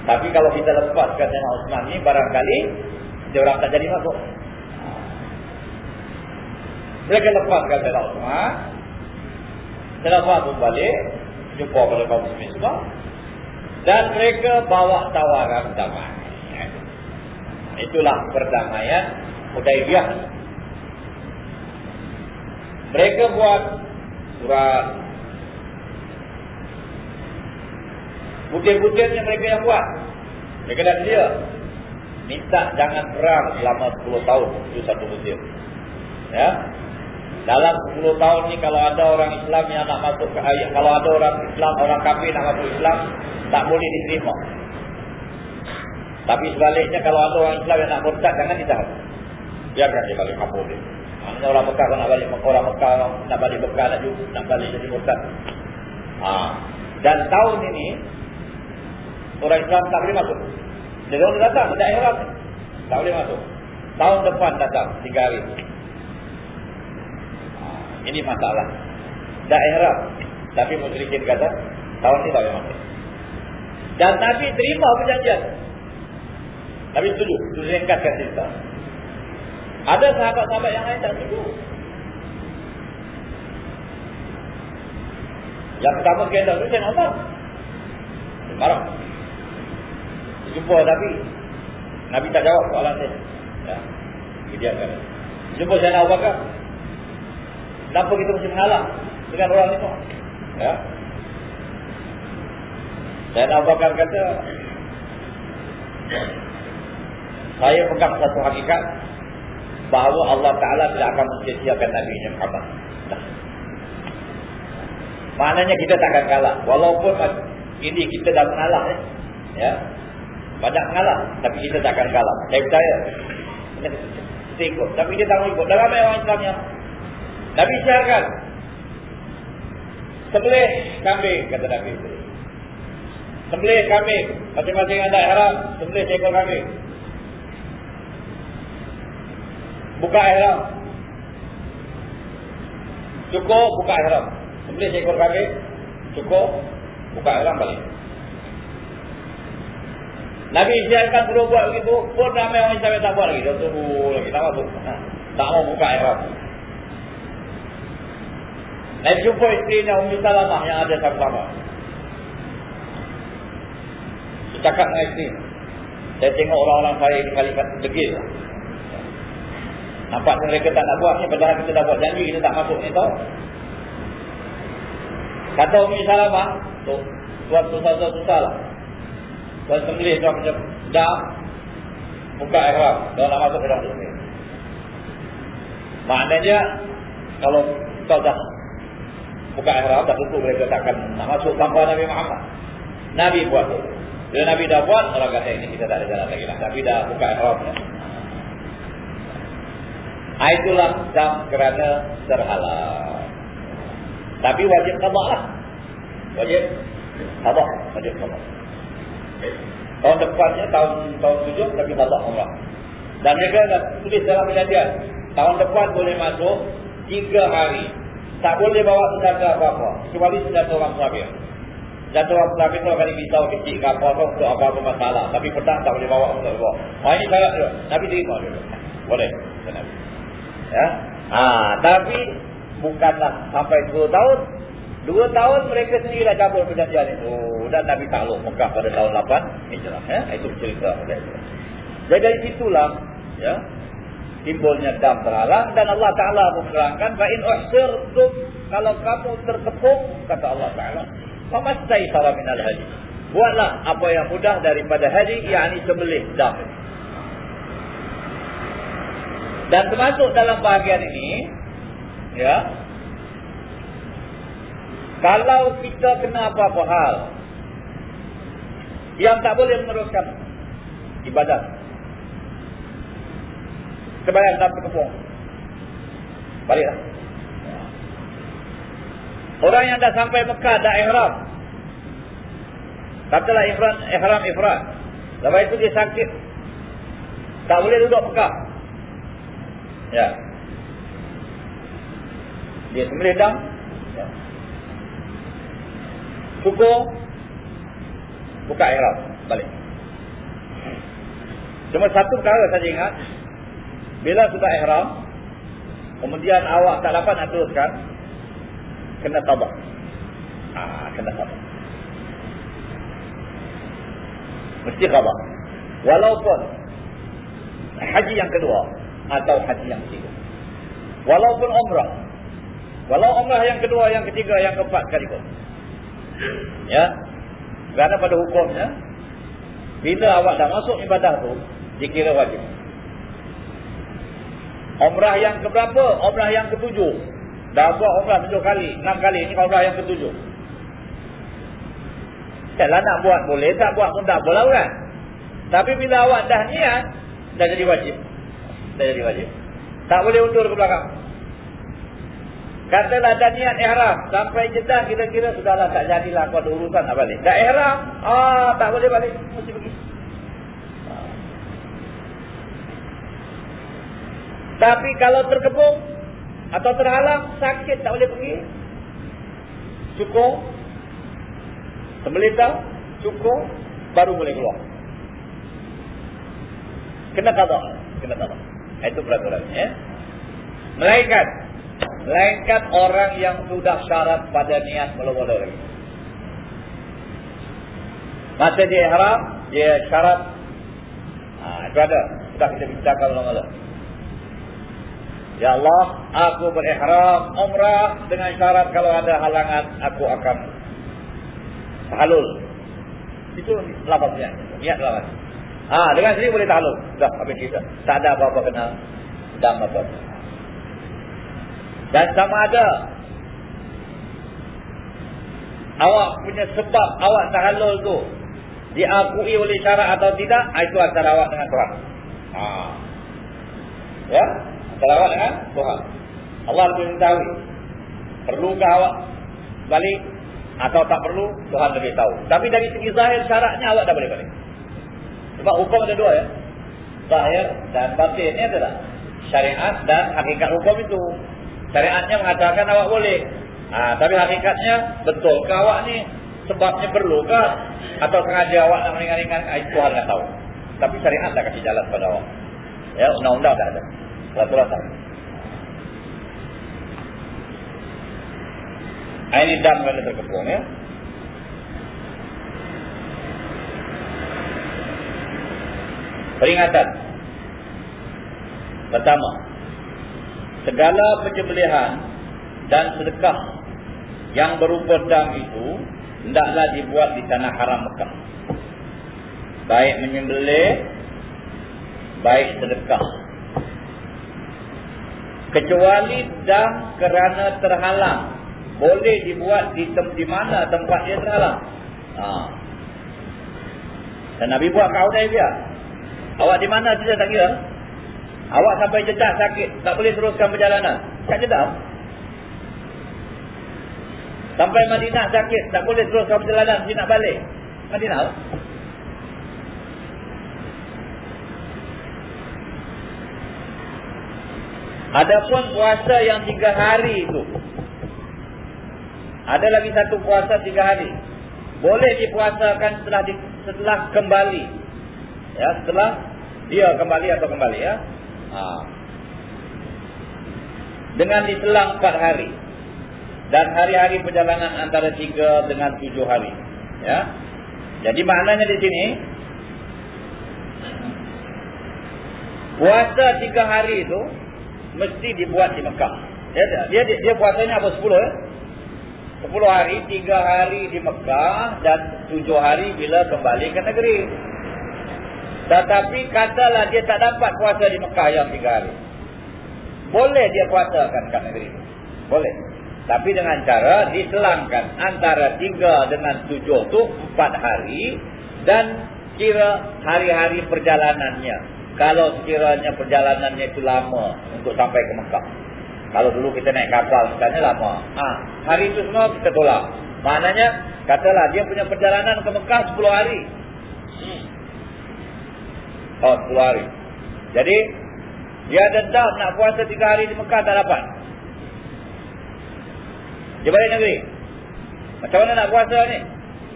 Tapi kalau kita lepaskan dengan Osman ni, barangkali dia orang tak jadi masuk. Mereka lepaskan Sayyidina Uthman. Sayyidina Uthman pun balik. Jumpa pada kaum muslimin semua. Dan mereka bawa tawaran damai. Itulah perdamaian Hudaibiyah. Mereka buat surat Butir-butir yang mereka yang buat Mereka dah sedia Minta jangan perang selama 10 tahun Itu satu butir Ya dalam 10 tahun ni kalau ada orang Islam yang nak masuk ke ayat, kalau ada orang Islam, orang kafir nak masuk Islam, tak boleh diterima. Tapi sebaliknya kalau ada orang Islam yang nak murtad, jangan ditahan. Biarkan dia balik kapur dia. Maksudnya orang Mekah nak balik orang Mekah nak balik Mekah nak, nak balik jadi murtad. Ha. Dan tahun ini Orang Islam tak boleh masuk. Dia orang datang, ihram. Tak boleh masuk. Tahun depan datang, tiga hari. Ini masalah. Tak ihram. Tapi musyrikin kata, tahun ini tak boleh masuk. Dan Nabi terima perjanjian. Nabi setuju. Itu ringkaskan cerita. Ada sahabat-sahabat yang lain tak setuju. Yang pertama sekali tu saya nampak. Marah. Jumpa Nabi. Nabi tak jawab soalan saya. Ya. Dia kan. Jumpa saya nak bakar. Kenapa kita mesti mengalah dengan orang itu? Ya. Saya nak bakar kata. Saya pegang satu hakikat. Bahawa Allah Ta'ala tidak akan menciciakan Nabi Muhammad. Maknanya kita takkan kalah. Walaupun ini kita dah mengalah. Eh. Ya. Banyak mengalah. Tapi kita takkan kalah. Saya percaya. Kita ikut. Tapi dia tak ikut. Dalam orang Islam yang Nabi siarkan. Sebelih kambing. Kata Nabi. Sebelih kambing. Masing-masing ada ihram. Sebelih seekor kambing. Buka ihram. Cukup buka ihram. Sembelih seekor kambing cukup buka alam balik. Nabi isiarkan suruh buat begitu pun ramai orang Islam tak buat lagi. Dia suruh lagi tak masuk. Tak mau buka ihram. Nabi jumpa isterinya Ummi Salamah yang ada sama-sama. Saya cakap dengan isteri. Saya tengok orang-orang saya ini kali degil. Nampak mereka tak nak buat ni. Padahal kita dah buat janji kita tak masuk ni tau. Kata Umi Salamah, tu tuan susah-susah susah lah. Tuan sembelih tuan macam dah buka ihram, dah nak masuk ke dalam sembelih. Maknanya kalau kau dah buka ihram, dah tentu mereka takkan nak masuk tanpa Nabi Muhammad. Nabi buat tu. Bila Nabi dah buat, orang kata ini kita tak ada jalan lagi lah. Nabi dah buka ihram. Ah, itulah jam kerana terhalang. Tapi wajib qada lah. Wajib qada, wajib qada. Tahun depannya tahun tahun tujuh tapi qada umrah. Dan mereka dah tulis dalam perjanjian, tahun depan boleh masuk tiga hari. Tak boleh bawa senjata apa-apa. Kecuali senjata orang musafir. Senjata orang musafir itu akan diberitahu kecil ke apa-apa untuk apa-apa masalah. Tapi pedang tak boleh bawa untuk bawa. Oh ini syarat dia. Nabi terima dia. Boleh. Ya. Ha, tapi bukanlah sampai 2 tahun. 2 tahun mereka sendiri dah cabut perjanjian itu. Dan Nabi takluk Mekah pada tahun 8 Hijrah. Ya? Itu cerita. Jadi dari situlah ya, timbulnya dam terhalang dan Allah Ta'ala menerangkan fa'in uhsirtum kalau kamu tertepuk kata Allah Ta'ala famastai sara minal haji buatlah apa yang mudah daripada haji yakni sembelih dam dan termasuk dalam bahagian ini Ya. Kalau kita kena apa-apa hal yang tak boleh meneruskan ibadat. Sebayang tak berkepung. Baliklah. Orang yang dah sampai Mekah dah ihram. Katalah ihram, ihram. Lepas itu dia sakit. Tak boleh duduk Mekah. Ya. Dia sembelih dam. Cukup. Buka ihram. Balik. Cuma satu perkara saja ingat. Bila sudah ihram. Kemudian awak tak dapat nak teruskan. Kena tabak. Ah, kena tabak. Mesti tabak. Walaupun. Haji yang kedua. Atau haji yang ketiga. Walaupun umrah. Walau umrah yang kedua, yang ketiga, yang keempat sekalipun. Ya. Kerana pada hukumnya, bila awak dah masuk ibadah tu, dikira wajib. Umrah yang keberapa? Umrah yang ketujuh. Dah buat umrah tujuh kali, enam kali. Ini umrah yang ketujuh. Kalau nak buat boleh, tak buat pun tak boleh kan? Tapi bila awak dah niat, dah jadi wajib. Dah jadi wajib. Tak boleh undur ke belakang. Katalah dah niat ihram. Sampai jeddah kira-kira sudahlah tak jadilah kau ada urusan nak balik. Dah ihram. Ah, tak boleh balik. Mesti pergi. Tapi kalau terkepung atau terhalang, sakit tak boleh pergi. Cukup. Sembelita, cukup, baru boleh keluar. Kena kata. Kena kata. Itu peraturannya. Ya? Melainkan. Melainkan orang yang sudah syarat pada niat mula-mula lagi. Masa dia ihram, dia syarat. Ha, itu ada. Sudah kita bincangkan mula-mula. Ya Allah, aku berihram umrah dengan syarat kalau ada halangan, aku akan halul. Itu lapasnya. Niat lapas. Ah, dengan sini boleh tahlul. Sudah habis kita. Tak ada apa-apa kena dam apa. Dan sama ada awak punya sebab awak tahlul tu diakui oleh syarat atau tidak, ah, itu antara awak dengan Tuhan. Ah. Ya? Awak dengan Tuhan. Allah lebih mengetahui. Perlukah awak balik atau tak perlu, Tuhan lebih tahu. Tapi dari segi zahir syaratnya awak dah boleh balik. Sebab hukum ada dua ya. Zahir dan batin ini adalah syariat dan hakikat hukum itu. Syariatnya mengatakan awak boleh. Ha, tapi hakikatnya betul ke awak ni sebabnya perlu ke atau sengaja awak nak meringan-ringan itu Tuhan tak tahu. Tapi syariat dah kasih jalan pada awak. Ya, undang-undang dah ada. Peraturan tak. Ini dam kalau terkepung ya. Peringatan. Pertama. Segala penyembelihan dan sedekah yang berupa dam itu hendaklah dibuat di tanah haram Mekah. Baik menyembelih baik sedekah. Kecuali dam kerana terhalang boleh dibuat di tempat di mana tempat dia terhalang. Ha. Dan Nabi buat kau dah dia. Awak di mana saja tak kira? Awak sampai jedah sakit, tak boleh teruskan perjalanan. Kat jedah. Sampai Madinah sakit, tak boleh teruskan perjalanan, dia nak balik. Madinah. Adapun puasa yang tiga hari itu. Ada lagi satu puasa tiga hari. Boleh dipuasakan setelah di, setelah kembali ya setelah dia kembali atau kembali ya ha. dengan diselang 4 hari dan hari-hari perjalanan antara 3 dengan 7 hari ya jadi maknanya di sini puasa 3 hari itu mesti dibuat di Mekah ya, dia, dia dia puasanya apa 10 ya 10 hari, 3 hari di Mekah dan 7 hari bila kembali ke negeri. Tetapi katalah dia tak dapat puasa di Mekah yang tiga hari. Boleh dia puasakan kat negeri. Boleh. Tapi dengan cara diselangkan antara tiga dengan tujuh tu empat hari. Dan kira hari-hari perjalanannya. Kalau sekiranya perjalanannya itu lama untuk sampai ke Mekah. Kalau dulu kita naik kapal misalnya lama. Ha, hari itu semua kita tolak. Maknanya katalah dia punya perjalanan ke Mekah 10 hari. Oh, 10 hari. Jadi, dia dendam nak puasa 3 hari di Mekah tak dapat. Dia balik negeri. Macam mana nak puasa ni?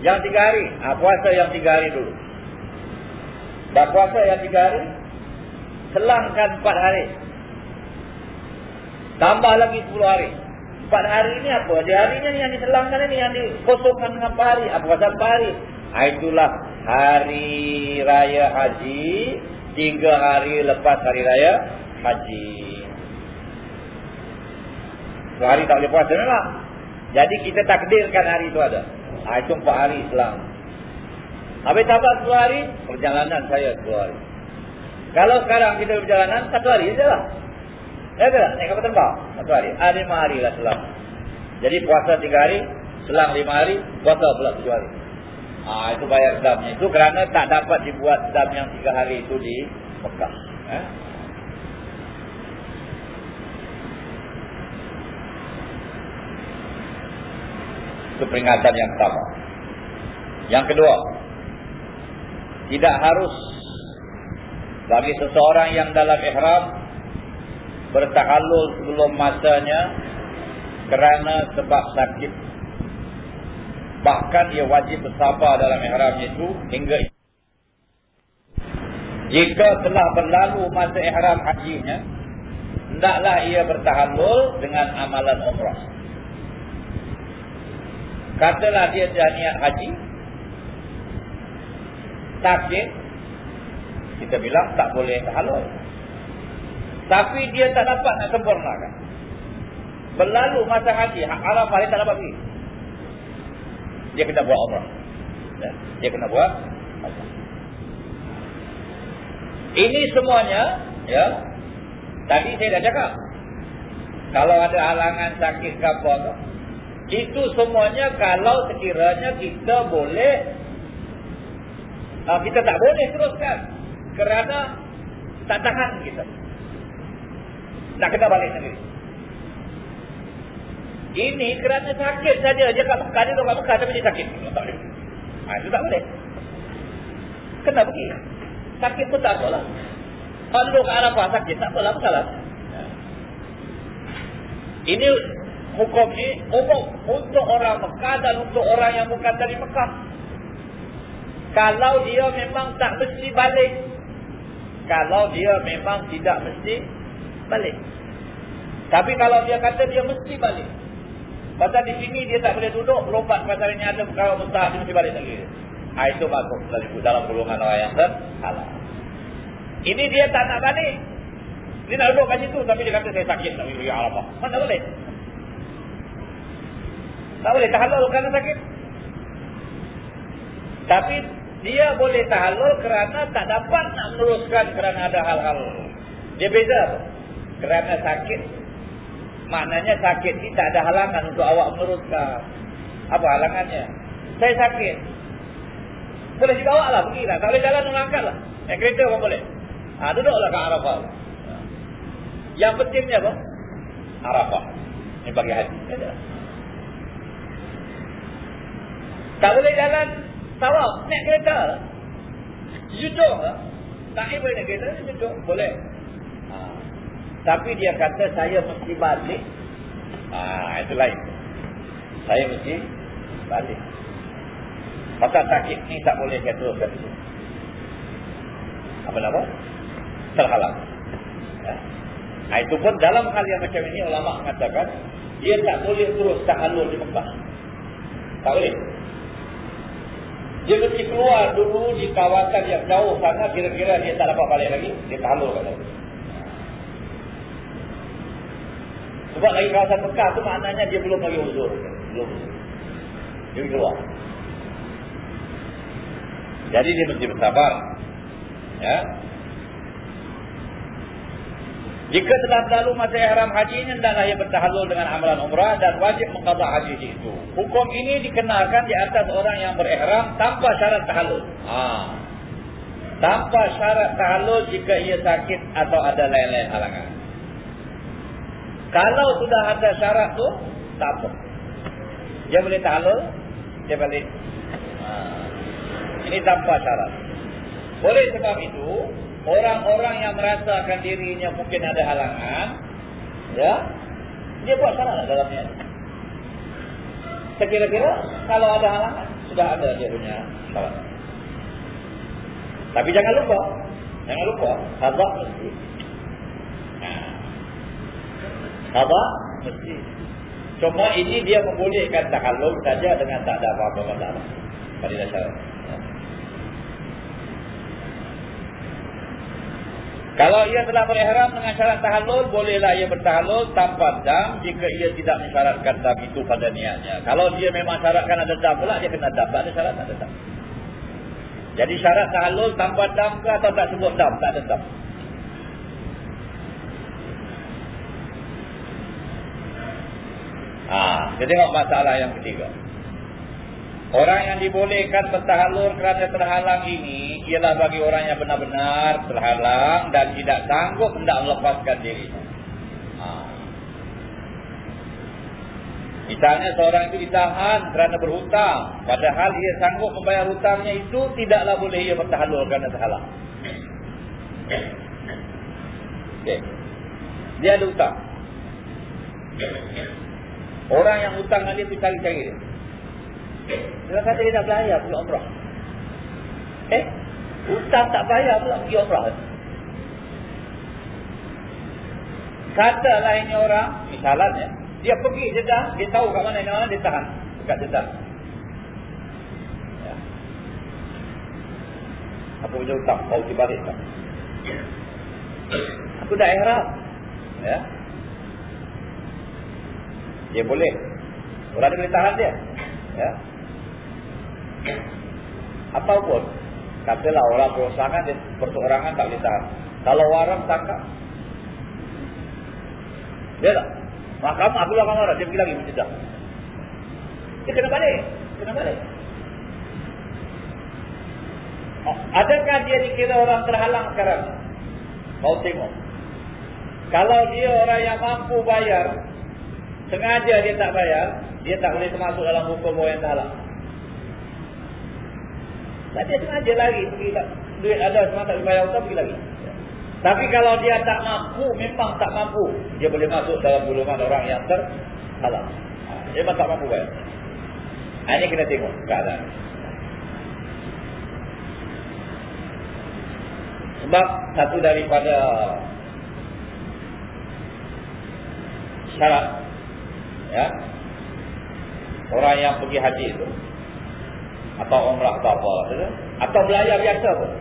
Yang 3 hari. Ha, puasa yang 3 hari dulu. Dah puasa yang 3 hari. Selangkan 4 hari. Tambah lagi 10 hari. 4 hari ni apa? Di harinya ni yang diselangkan ni yang dikosongkan dengan 4 hari. Apa pasal 4 hari? Ha, itulah hari raya haji tiga hari lepas hari raya haji. Sehari tak boleh puasa memang. Jadi kita takdirkan hari itu ada. Ha, itu empat hari Islam. Habis tambah sepuluh hari, perjalanan saya sepuluh hari. Kalau sekarang kita berjalanan, satu hari saja lah. Ya tak? Naik kapal terbang? Satu hari. Ah, lima hari lah selang. Jadi puasa tiga hari, selang lima hari, puasa pula tujuh hari. Ha, itu bayar damnya. Itu kerana tak dapat dibuat dam yang tiga hari itu di Mekah. Eh? Itu peringatan yang pertama. Yang kedua, tidak harus bagi seseorang yang dalam ihram bertahalul sebelum masanya kerana sebab sakit. Bahkan ia wajib bersabar dalam ihramnya itu hingga jika telah berlalu masa ihram hajinya, hendaklah ia bertahalul dengan amalan umrah. Katalah dia dah niat haji, sakit, kita bilang tak boleh tahalul. Tapi dia tak dapat nak sempurnakan. Berlalu masa haji, Arafah dia tak dapat pergi. Dia kena buat umrah. Ya, dia kena buat umrah. Ini semuanya, ya. Tadi saya dah cakap. Kalau ada halangan sakit ke apa tu, itu semuanya kalau sekiranya kita boleh uh, kita tak boleh teruskan kerana tak tahan kita. Nak kena balik negeri. Ini kerana sakit saja. Dia kat Mekah dia kat Mekah tapi dia sakit. Tak boleh. Ha, itu tak boleh. Kena pergi. Sakit pun tak apalah. Kalau duduk kat Arafah sakit tak apalah. Masalah. Ini hukum ni umum untuk orang Mekah dan untuk orang yang bukan dari Mekah. Kalau dia memang tak mesti balik. Kalau dia memang tidak mesti balik. Tapi kalau dia kata dia mesti balik. Pasal di sini dia tak boleh duduk. Lompat pasal ini ada perkara besar. Dia mesti balik lagi. Ha, itu masuk dalam golongan orang yang terhalang. Ini dia tak nak balik. Dia nak duduk kat situ. Tapi dia kata saya sakit. Tak. Ya Allah. Mana boleh? Tak boleh tahalul kerana sakit. Tapi dia boleh tahalul kerana tak dapat nak meneruskan kerana ada hal-hal. Dia beza. Kerana sakit. Maknanya sakit ni tak ada halangan untuk awak meneruskan. Apa halangannya? Saya sakit. Boleh awak lah pergi lah. Tak boleh jalan melangkah lah. Naik kereta pun boleh. Ha, duduklah kat Arafah. Yang pentingnya apa? Arafah. Ini bagi haji. Tak boleh jalan tawaf, naik kereta. Duduk. Tak boleh naik kereta, duduk. Boleh. Ha. Tapi dia kata saya mesti balik. Ha, itu lain. Saya mesti balik. Pasal sakit ni tak boleh kata teruskan itu. Apa nama? Terhalang. Ya. Ha, itu pun dalam hal yang macam ini ulama mengatakan dia tak boleh terus tahalul di Mekah. Tak boleh. Dia mesti keluar dulu di kawasan yang jauh sana kira-kira dia tak dapat balik lagi, dia tahalul kat sana. Sebab lagi kawasan Mekah tu maknanya dia belum lagi uzur. Belum. Dia keluar. Jadi dia mesti bersabar. Ya. Jika telah berlalu masa ihram haji ini, hendaklah ia bertahalul dengan amalan umrah dan wajib mengqadha haji itu. Hukum ini dikenakan di atas orang yang berihram tanpa syarat tahalul. Ha. Tanpa syarat tahalul jika ia sakit atau ada lain-lain halangan. Kalau sudah ada syarat tu, tak apa. Dia boleh tahalul, dia balik. Ha. Ini tanpa syarat. Oleh sebab itu, orang-orang yang merasakan dirinya mungkin ada halangan, ya, dia buat salah dalamnya. Sekira-kira kalau ada halangan, sudah ada dia punya salah. Tapi jangan lupa, jangan lupa, sabar mesti. Sabar mesti. Cuma ini dia membolehkan tahalul saja dengan tak ada apa-apa. Pada dasar. Kalau ia telah berihram dengan syarat tahallul, bolehlah ia bertahallul tanpa dam jika ia tidak mensyaratkan dam itu pada niatnya. Kalau dia memang syaratkan ada dam pula, dia kena dam. Tak ada syarat, tak ada dam. Jadi syarat tahallul tanpa dam ke atau tak sebut dam? Tak ada dam. Ah, kita tengok masalah yang ketiga. Orang yang dibolehkan bertahalur kerana terhalang ini ialah bagi orang yang benar-benar terhalang dan tidak sanggup hendak melepaskan diri. Ha. Misalnya seorang itu ditahan kerana berhutang. Padahal dia sanggup membayar hutangnya itu tidaklah boleh ia bertahalul kerana terhalang. Okay. Dia ada hutang. Orang yang hutang dia tu cari-cari dia. Dia kata dia tak bayar pula umrah. Eh, hutang tak bayar pula pergi umrah. Katalah ini orang, misalnya, dia pergi Jeddah, dia tahu kat mana mana dia tahan dekat Jeddah. Ya. Apa punya hutang? Kau dibalik tak? Aku dah ihram. Ya. Dia boleh. Orang dia boleh tahan dia. Ya. Ataupun katalah orang perosangan dia perseorangan tak boleh tahan. Kalau waram tangkap. Dia tak? Mahkamah aku lah orang dia pergi lagi mencedah. Dia kena balik. Kena balik. Oh, adakah dia dikira orang terhalang sekarang? Mau tengok. Kalau dia orang yang mampu bayar, sengaja dia tak bayar, dia tak boleh termasuk dalam hukum orang yang terhalang. Tak dia sengaja lagi pergi tak duit ada semua tak dibayar utang pergi lagi. Tapi kalau dia tak mampu, memang tak mampu, dia boleh masuk dalam golongan orang yang terhalang. Ha, dia memang tak mampu bayar. Ha, ini kena tengok keadaan. Sebab satu daripada syarat ya, orang yang pergi haji itu atau umrah atau apa atau belayar biasa pun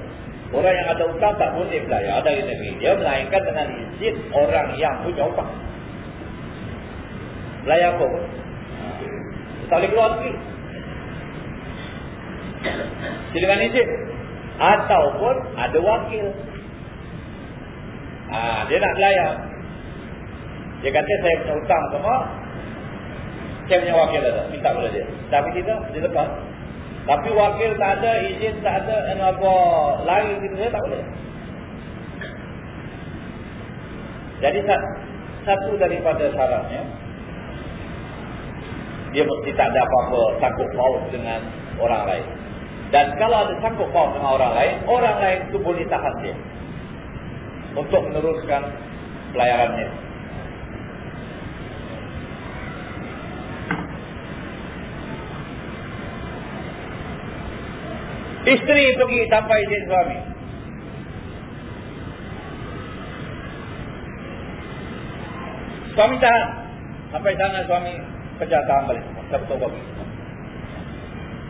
Orang yang ada utang tak boleh belayar dari negeri dia melainkan dengan izin orang yang punya utang. Belayar apa pun? Tak boleh keluar negeri. Dengan izin. Ataupun ada wakil. Ha, dia nak belayar. Dia kata saya punya utang semua. Saya punya wakil ada. Minta pada dia. Tapi tidak, dia lepas. Tapi wakil tak ada, izin tak ada, dan apa lari gitu dia tak boleh. Jadi satu daripada syaratnya dia mesti tak ada apa-apa sangkut paut dengan orang lain. Dan kalau ada sangkut paut dengan orang lain, orang lain itu boleh tahan dia untuk meneruskan pelayarannya. Isteri pergi tanpa izin suami. Suami tahan. Sampai sana suami kerja tahan balik. Tak betul bagi.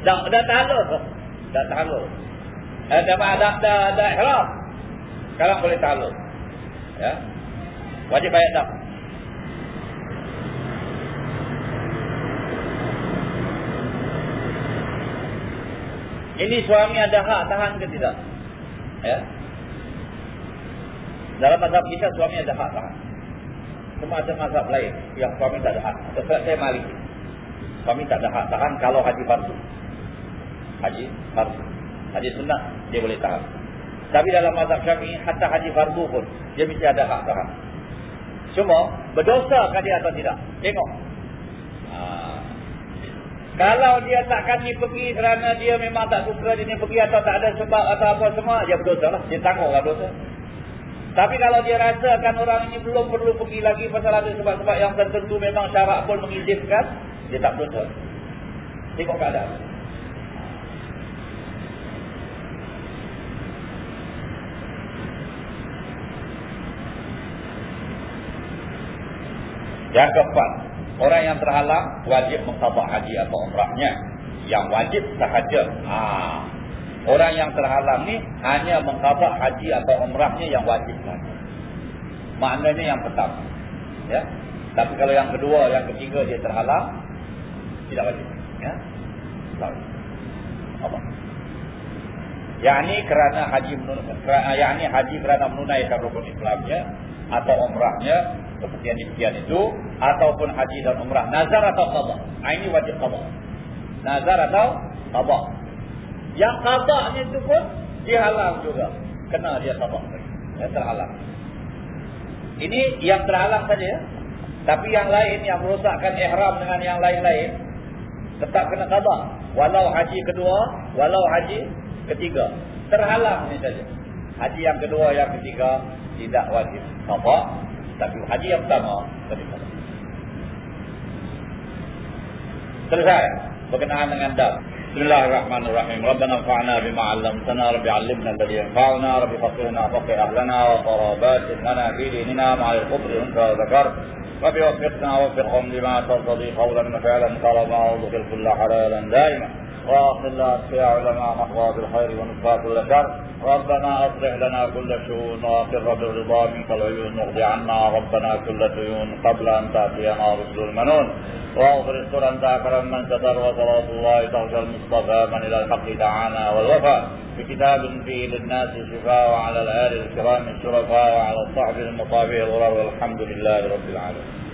Dah, dah tahan tu. Dah tahan tu. Eh, dah, dah, dah, dah, dah. Sekarang boleh tahan tu. Ya. Wajib bayar tak. Ini suami ada hak tahan ke tidak? Ya. Dalam mazhab kita suami ada hak tahan. Cuma ada mazhab lain yang suami tak ada hak. Seperti saya mari. Suami tak ada hak tahan kalau haji fardu. Haji fardu. Haji sunnah dia boleh tahan. Tapi dalam mazhab Syafi'i hatta haji fardu pun dia mesti ada hak tahan. Cuma berdosa kan dia atau tidak? Tengok. Kalau dia takkan ni pergi kerana dia memang tak suka dia ni pergi atau tak ada sebab atau apa semua, dia berdosa lah. Dia tanggunglah dosa. Tapi kalau dia rasakan orang ini belum perlu pergi lagi pasal ada sebab-sebab yang tertentu memang syarat pun mengizinkan, dia tak berdosa. Tengok keadaan. Yang keempat, Orang yang terhalang wajib mengqada haji atau umrahnya. Yang wajib sahaja. Ha. Orang yang terhalang ni hanya mengqada haji atau umrahnya yang wajib saja. Maknanya yang pertama. Ya. Tapi kalau yang kedua, yang ketiga dia terhalang tidak wajib. Ya. Tak Apa? Yang kerana haji menunaikan, yang haji kerana menunaikan rukun Islamnya atau umrahnya yang demikian itu ataupun haji dan umrah nazar atau qada ah, ini wajib qada nazar atau qada yang qadanya itu pun dihalang juga kena dia qada ya terhalang ini yang terhalang saja ya Tapi yang lain yang merosakkan ihram dengan yang lain-lain tetap kena qada. Walau haji kedua, walau haji ketiga. Terhalang ni saja. Haji yang kedua, yang ketiga tidak wajib qada. tapi haji yang pertama tadi selesai berkenaan dengan dal بسم الله الرحمن الرحيم ربنا انفعنا بما علمتنا رب علمنا الذي ينفعنا رب فقهنا فقه اهلنا وقرابات لنا في ديننا مع القدر انت ذكرت رب وفقنا ووفقهم لما ترتضي قولا وفعلا طلبا وارزق كل حلالا دائما واغفر لنا يا علماء محظى بالخير ونصفى كل شر ربنا أصلح لنا كل شؤون واقر بالرضا منك العيون نغضي عنا. ربنا كل ديون قبل أن تأتينا رسل المنون. واغفر استر أنت أكرم من ستر وصلاة الله تغشى المصطفى من إلى الحق دعانا والوفاء بكتاب فيه للناس شفاء وعلى الآل الكرام الشرفاء وعلى الصحب المطابع الغرر والحمد لله رب العالمين.